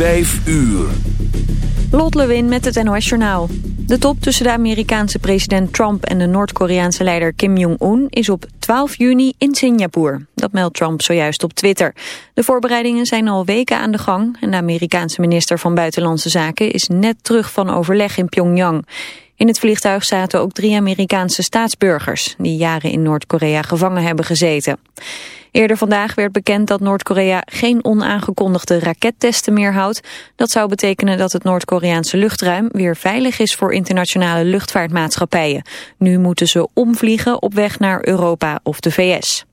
Vijf uur. Lot Lewin met het NOS Journaal. De top tussen de Amerikaanse president Trump en de Noord-Koreaanse leider Kim Jong-un is op 12 juni in Singapore. Dat meldt Trump zojuist op Twitter. De voorbereidingen zijn al weken aan de gang en de Amerikaanse minister van Buitenlandse Zaken is net terug van overleg in Pyongyang. In het vliegtuig zaten ook drie Amerikaanse staatsburgers die jaren in Noord-Korea gevangen hebben gezeten. Eerder vandaag werd bekend dat Noord-Korea geen onaangekondigde rakettesten meer houdt. Dat zou betekenen dat het Noord-Koreaanse luchtruim weer veilig is voor internationale luchtvaartmaatschappijen. Nu moeten ze omvliegen op weg naar Europa of de VS.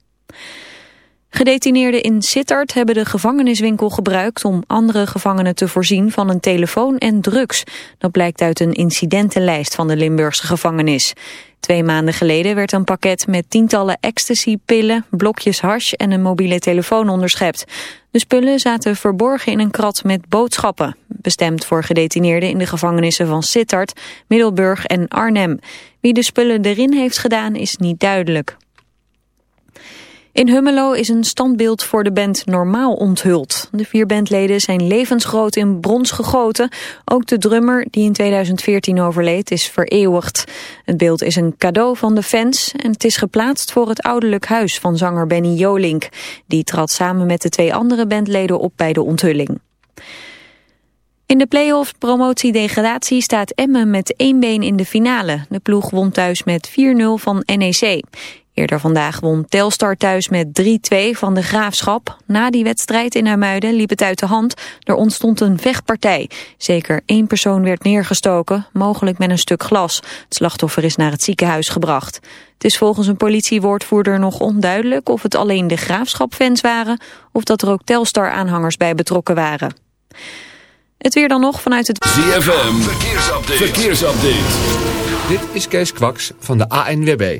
Gedetineerden in Sittard hebben de gevangeniswinkel gebruikt om andere gevangenen te voorzien van een telefoon en drugs. Dat blijkt uit een incidentenlijst van de Limburgse gevangenis. Twee maanden geleden werd een pakket met tientallen ecstasy-pillen, blokjes hash en een mobiele telefoon onderschept. De spullen zaten verborgen in een krat met boodschappen, bestemd voor gedetineerden in de gevangenissen van Sittard, Middelburg en Arnhem. Wie de spullen erin heeft gedaan is niet duidelijk. In Hummelo is een standbeeld voor de band Normaal onthuld. De vier bandleden zijn levensgroot in brons gegoten. Ook de drummer, die in 2014 overleed, is vereeuwigd. Het beeld is een cadeau van de fans en het is geplaatst voor het ouderlijk huis van zanger Benny Jolink. Die trad samen met de twee andere bandleden op bij de onthulling. In de play-off promotie-degradatie staat Emmen met één been in de finale. De ploeg won thuis met 4-0 van NEC. Eerder vandaag won Telstar thuis met 3-2 van de Graafschap. Na die wedstrijd in Hermuiden liep het uit de hand. Er ontstond een vechtpartij. Zeker één persoon werd neergestoken, mogelijk met een stuk glas. Het slachtoffer is naar het ziekenhuis gebracht. Het is volgens een politiewoordvoerder nog onduidelijk of het alleen de Graafschap-fans waren... of dat er ook Telstar-aanhangers bij betrokken waren. Het weer dan nog vanuit het... ZFM, verkeersupdate. verkeersupdate. Dit is Kees Kwaks van de ANWB.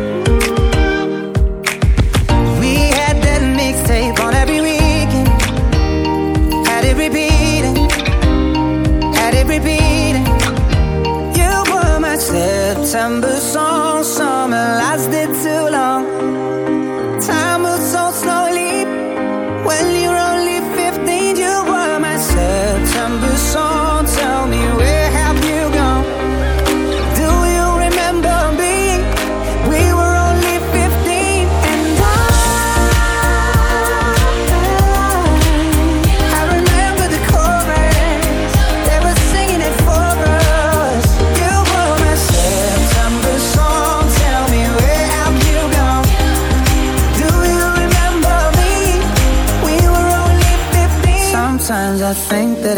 September song,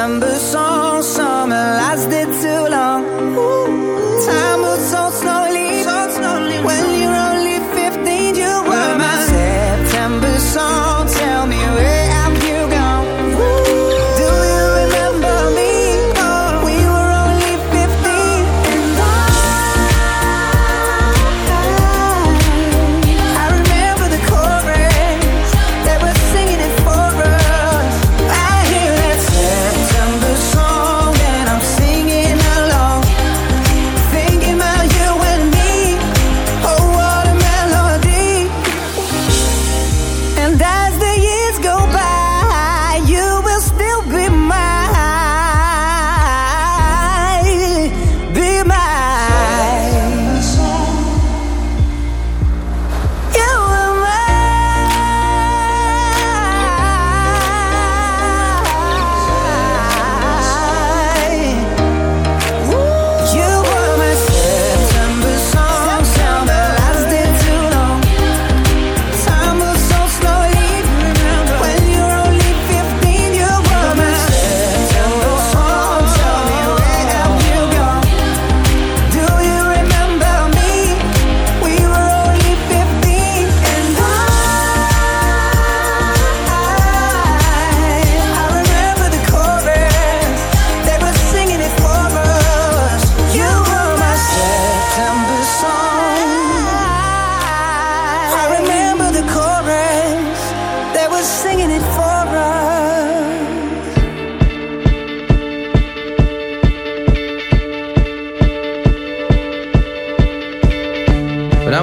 September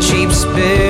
Cheap spirits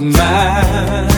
mine.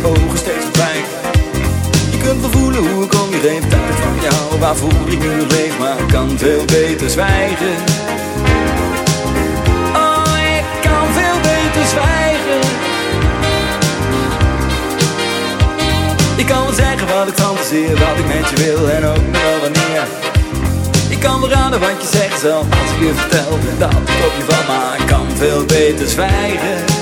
Je steeds. Je kunt wel voelen hoe ik om je heen, ik van jou, waarvoor ik nu leef, maar ik kan veel beter zwijgen. Oh, ik kan veel beter zwijgen. Ik kan wel zeggen wat ik fantaseer, wat ik met je wil en ook wel wanneer. Ik kan wel raden wat je zegt zelf als ik je vertel dat ik op je van, maar ik kan veel beter zwijgen.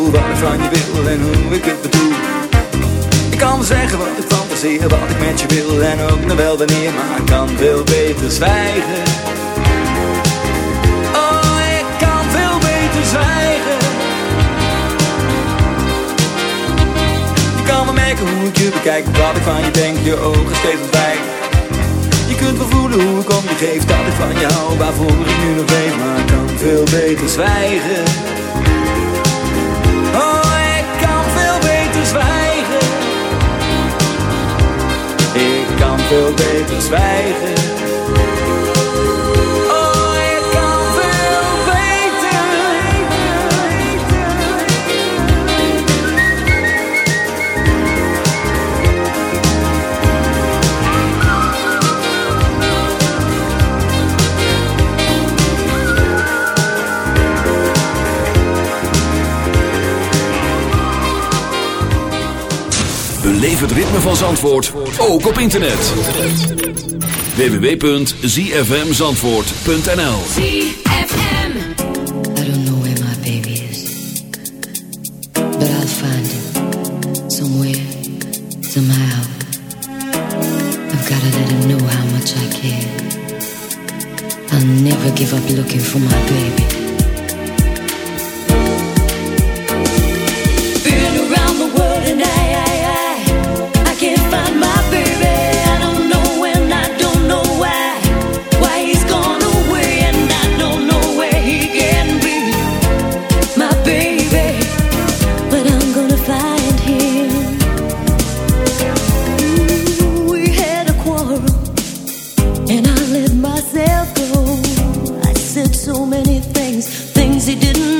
voel, wat ik van je wil en hoe ik het bedoel. Ik kan wel zeggen wat ik fantaseer, wat ik met je wil en ook nog wel wanneer, maar ik kan veel beter zwijgen. Oh, ik kan veel beter zwijgen. Je kan wel merken hoe ik je bekijk, wat ik van je denk, je ogen steeds ontwijken. Je kunt wel voelen hoe ik om je geef dat ik van je hou Waarvoor ik nu nog leef, maar ik kan veel beter zwijgen veel beter zwijgen beleef het ritme van Zandvoort ook op internet. www.zfmzandvoort.nl ZFM. I don't know where my baby is But I'll find him Somewhere, somehow. I've gotta let him know how much I care. I'll never give up looking for my baby. he didn't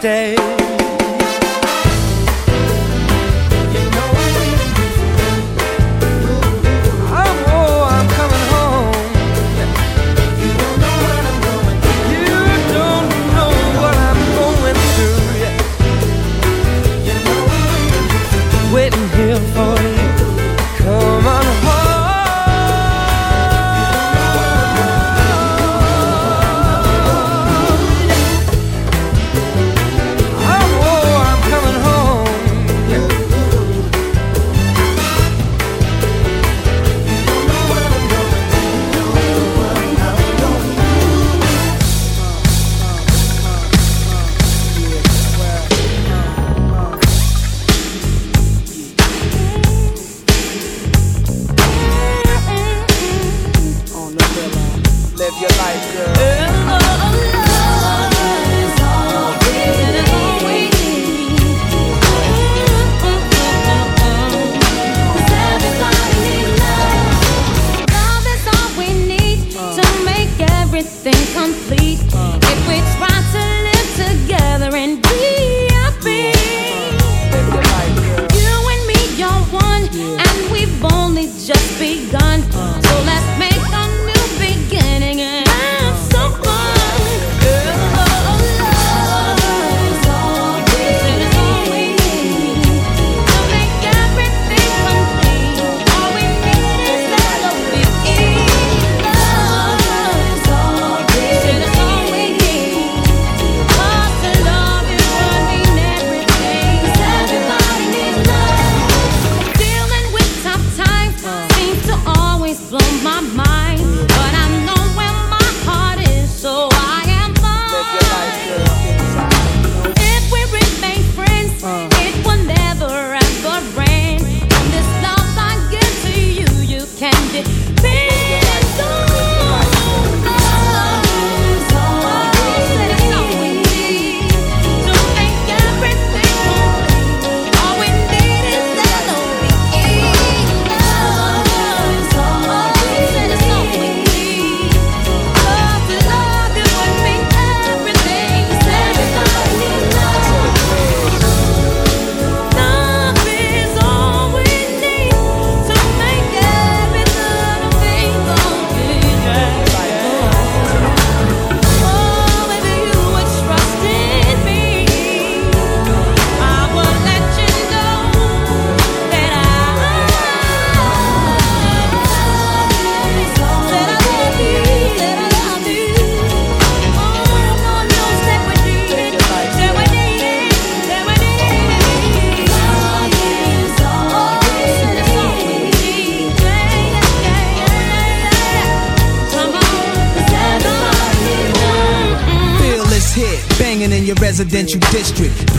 birthday.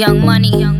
Young money, young